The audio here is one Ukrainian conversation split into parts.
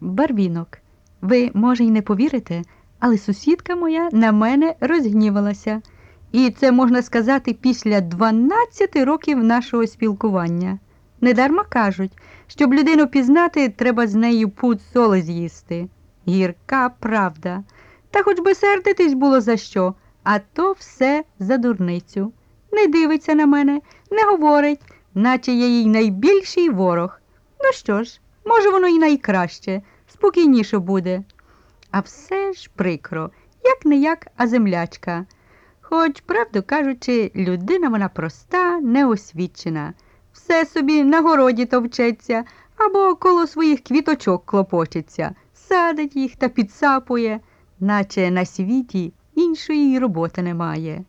Барвінок. Ви, може, й не повірите, але сусідка моя на мене розгнівалася. І це можна сказати після 12 років нашого спілкування. Недарма кажуть, щоб людину пізнати, треба з нею пуд соли з'їсти. Гірка правда. Та хоч би сердитись було за що, а то все за дурницю. Не дивиться на мене, не говорить, наче я їй найбільший ворог. Ну що ж, може, воно і найкраще, спокійніше буде. А все ж прикро, як не як, а землячка. Хоч, правду кажучи, людина вона проста, неосвічена. Все собі на городі товчеться або коло своїх квіточок клопочеться, садить їх та підсапує, наче на світі іншої роботи немає.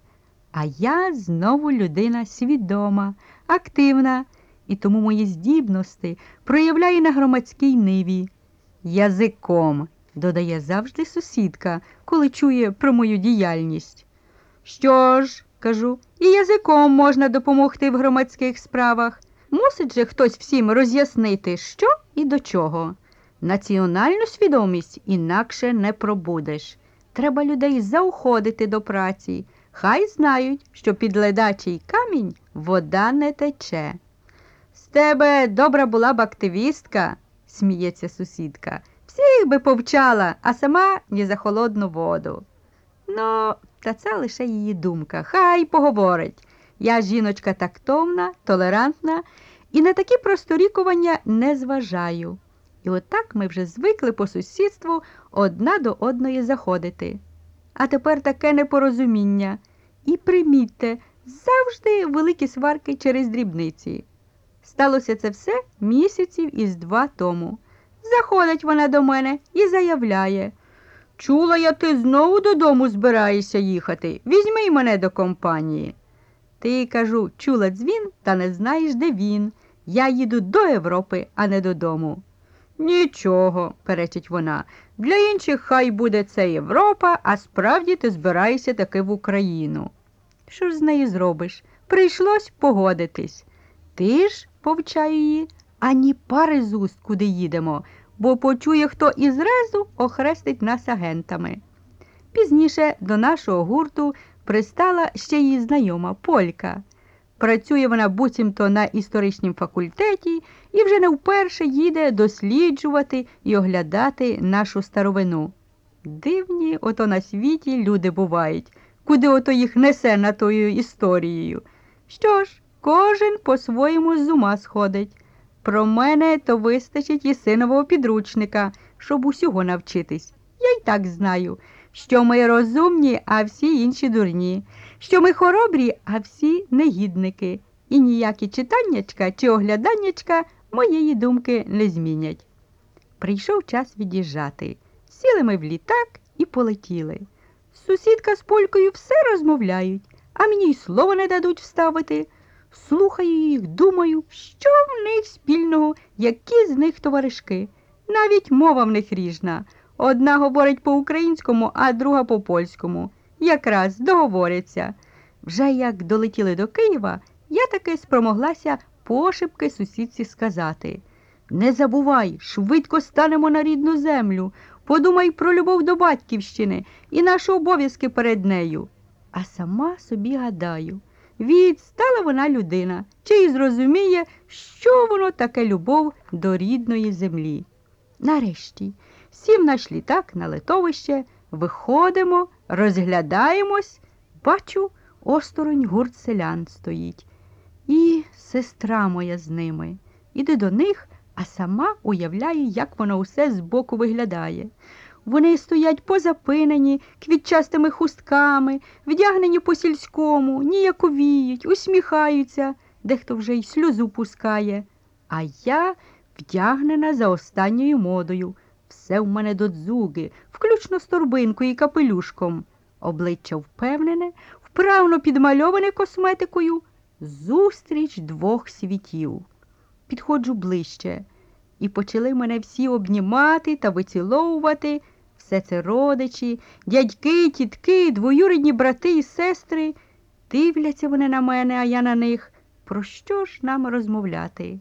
А я знову людина свідома, активна, і тому мої здібності проявляю на громадській ниві. Язиком, додає завжди сусідка, коли чує про мою діяльність. Що ж, кажу, і язиком можна допомогти в громадських справах. Мусить же хтось всім роз'яснити, що і до чого. Національну свідомість інакше не пробудеш. Треба людей заохотити до праці. Хай знають, що під ледачий камінь вода не тече. З тебе добра була б активістка, сміється сусідка. Всіх би повчала, а сама ні за холодну воду. Ну, та це лише її думка. Хай поговорить. Я жіночка тактовна, толерантна і на такі просторікування не зважаю. І отак ми вже звикли по сусідству одна до одної заходити. А тепер таке непорозуміння. І примітьте, завжди великі сварки через дрібниці. Сталося це все місяців із два тому. Заходить вона до мене і заявляє. Чула я, ти знову додому збираєшся їхати. Візьми мене до компанії. Ти, кажу, чула дзвін, та не знаєш, де він. Я їду до Європи, а не додому. Нічого, перечить вона. Для інших хай буде це Європа, а справді ти збираєшся таки в Україну. Що ж з нею зробиш? Прийшлось погодитись. Ти ж, повчаю її, ані пари з уст, куди їдемо, бо почує, хто і зразу охрестить нас агентами. Пізніше до нашого гурту пристала ще її знайома Полька. Працює вона буцімто на історичнім факультеті і вже не вперше їде досліджувати і оглядати нашу старовину. Дивні ото на світі люди бувають, куди ото їх несе на тою історією. Що ж, кожен по-своєму з ума сходить. Про мене то вистачить і синового підручника, щоб усього навчитись. Я й так знаю, що ми розумні, а всі інші дурні, що ми хоробрі, а всі негідники, і ніякі читаннячка чи огляданнячка моєї думки не змінять. Прийшов час від'їжджати. Сіли ми в літак і полетіли. Сусідка з полькою все розмовляють, а мені й слова не дадуть вставити. Слухаю їх, думаю, що в них спільного, які з них товаришки. Навіть мова в них ріжна. Одна говорить по-українському, а друга по-польському. Якраз договоряться. Вже як долетіли до Києва, я таки спромоглася пошепки сусідці сказати. Не забувай, швидко станемо на рідну землю. Подумай про любов до батьківщини і наші обов'язки перед нею. А сама собі гадаю, відстала вона людина, чи й зрозуміє, що воно таке любов до рідної землі. Нарешті, сів наш літак на литовище, виходимо, розглядаємось, бачу, осторонь гурт селян стоїть. І сестра моя з ними. Іду до них, а сама уявляю, як воно усе збоку виглядає. Вони стоять позапинені, квітчастими хустками, вдягнені по сільському, ніяковіють, усміхаються, дехто вже й сльозу пускає. А я вдягнена за останньою модою. Все в мене до дзуги, включно з торбинкою і капелюшком. Обличчя впевнене, вправно підмальоване косметикою. Зустріч двох світів. Підходжу ближче, і почали мене всі обнімати та виціловувати. Все це родичі, дядьки, тітки, двоюрідні брати і сестри. Дивляться вони на мене, а я на них. Про що ж нам розмовляти?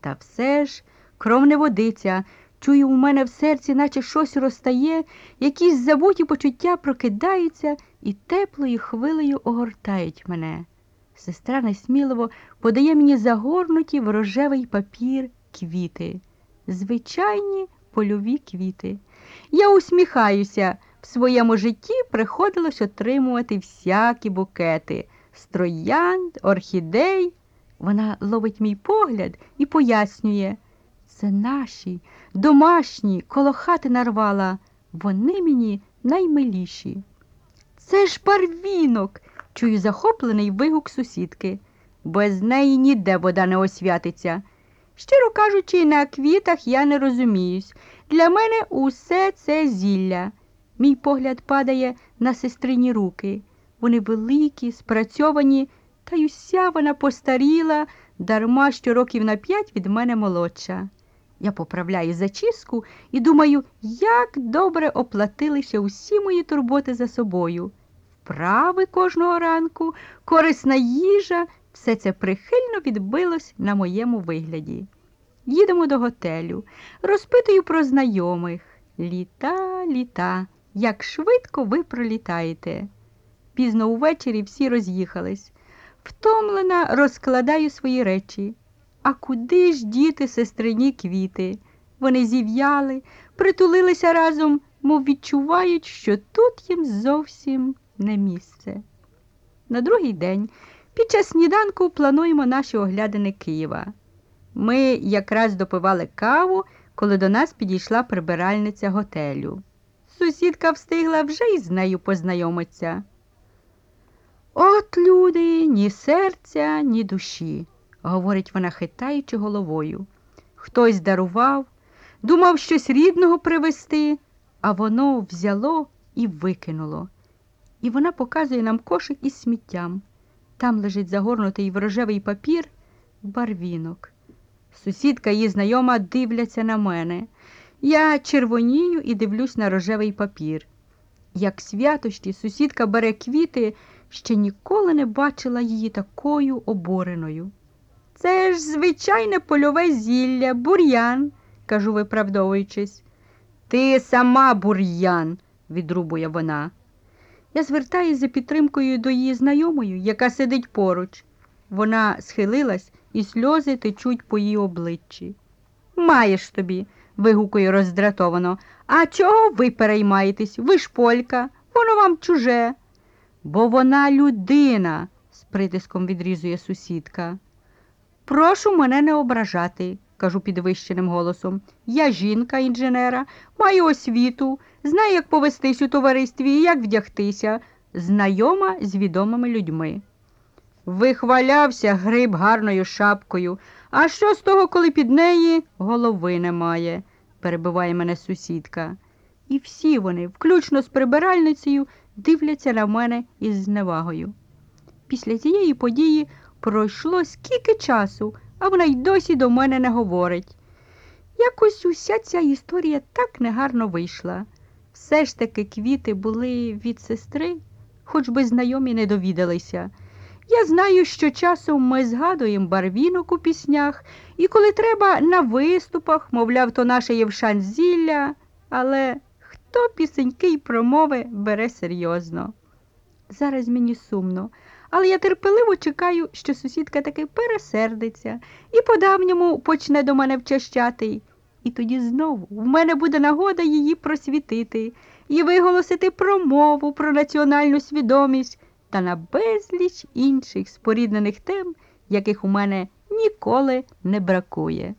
Та все ж кров не водиться, Чую, у мене в серці, наче щось розтає, якісь забуті почуття прокидаються і теплою хвилею огортають мене. Сестра несміливо подає мені загорнуті в рожевий папір квіти, звичайні польові квіти. Я усміхаюся. В своєму житті приходилось отримувати всякі букети з орхідей. Вона ловить мій погляд і пояснює. Це наші, домашні, коло хати нарвала. Вони мені наймиліші. Це ж барвінок, чую захоплений вигук сусідки. Без неї ніде вода не освятиться. Щиро кажучи, на квітах я не розуміюсь. Для мене усе це зілля. Мій погляд падає на сестрині руки. Вони великі, спрацьовані, та й уся вона постаріла, дарма що років на п'ять від мене молодша. Я поправляю зачіску і думаю, як добре оплатилися усі мої турботи за собою. Вправи кожного ранку, корисна їжа, все це прихильно відбилось на моєму вигляді. Їдемо до готелю, розпитую про знайомих. Літа, літа, як швидко ви пролітаєте. Пізно увечері всі роз'їхались. Втомлена розкладаю свої речі. А куди ж діти сестрині квіти? Вони зів'яли, притулилися разом, мов відчувають, що тут їм зовсім не місце. На другий день під час сніданку плануємо наші оглядини Києва. Ми якраз допивали каву, коли до нас підійшла прибиральниця готелю. Сусідка встигла вже із нею познайомитися. От люди, ні серця, ні душі, говорить вона, хитаючи головою. Хтось дарував, думав щось рідного привезти, а воно взяло і викинуло. І вона показує нам кошик із сміттям. Там лежить загорнутий в рожевий папір барвінок. Сусідка її знайома дивляться на мене. Я червонію і дивлюсь на рожевий папір. Як святощі, сусідка бере квіти, ще ніколи не бачила її такою обореною. Це ж звичайне польове зілля, бур'ян, кажу, виправдовуючись. Ти сама бур'ян, відрубує вона. Я звертаюся за підтримкою до її знайомої, яка сидить поруч. Вона схилилась, і сльози течуть по її обличчі. Маєш тобі, вигукує роздратовано. А чого ви переймаєтесь? Ви ж полька, воно вам чуже. Бо вона людина, з притиском відрізує сусідка. Прошу мене не ображати, кажу підвищеним голосом. Я жінка інженера, маю освіту, знаю, як повестись у товаристві і як вдягтися, знайома з відомими людьми. Вихвалявся гриб гарною шапкою. А що з того, коли під неї голови немає, перебиває мене сусідка. І всі вони, включно з прибиральницею, дивляться на мене із зневагою. Після цієї події пройшло скільки часу, а вона й досі до мене не говорить. Якось уся ця історія так негарно вийшла. Все ж таки квіти були від сестри, хоч би знайомі не довідалися. Я знаю, що часом ми згадуємо барвінок у піснях, і коли треба на виступах, мовляв, то наше Євшан зілля, але хто пісеньки й промови бере серйозно. Зараз мені сумно, але я терпеливо чекаю, що сусідка таки пересердиться і по-давньому почне до мене вчащати. І тоді знову в мене буде нагода її просвітити і виголосити промову про національну свідомість та на безліч інших споріднених тем, яких у мене ніколи не бракує.